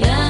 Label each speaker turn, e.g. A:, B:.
A: yeah.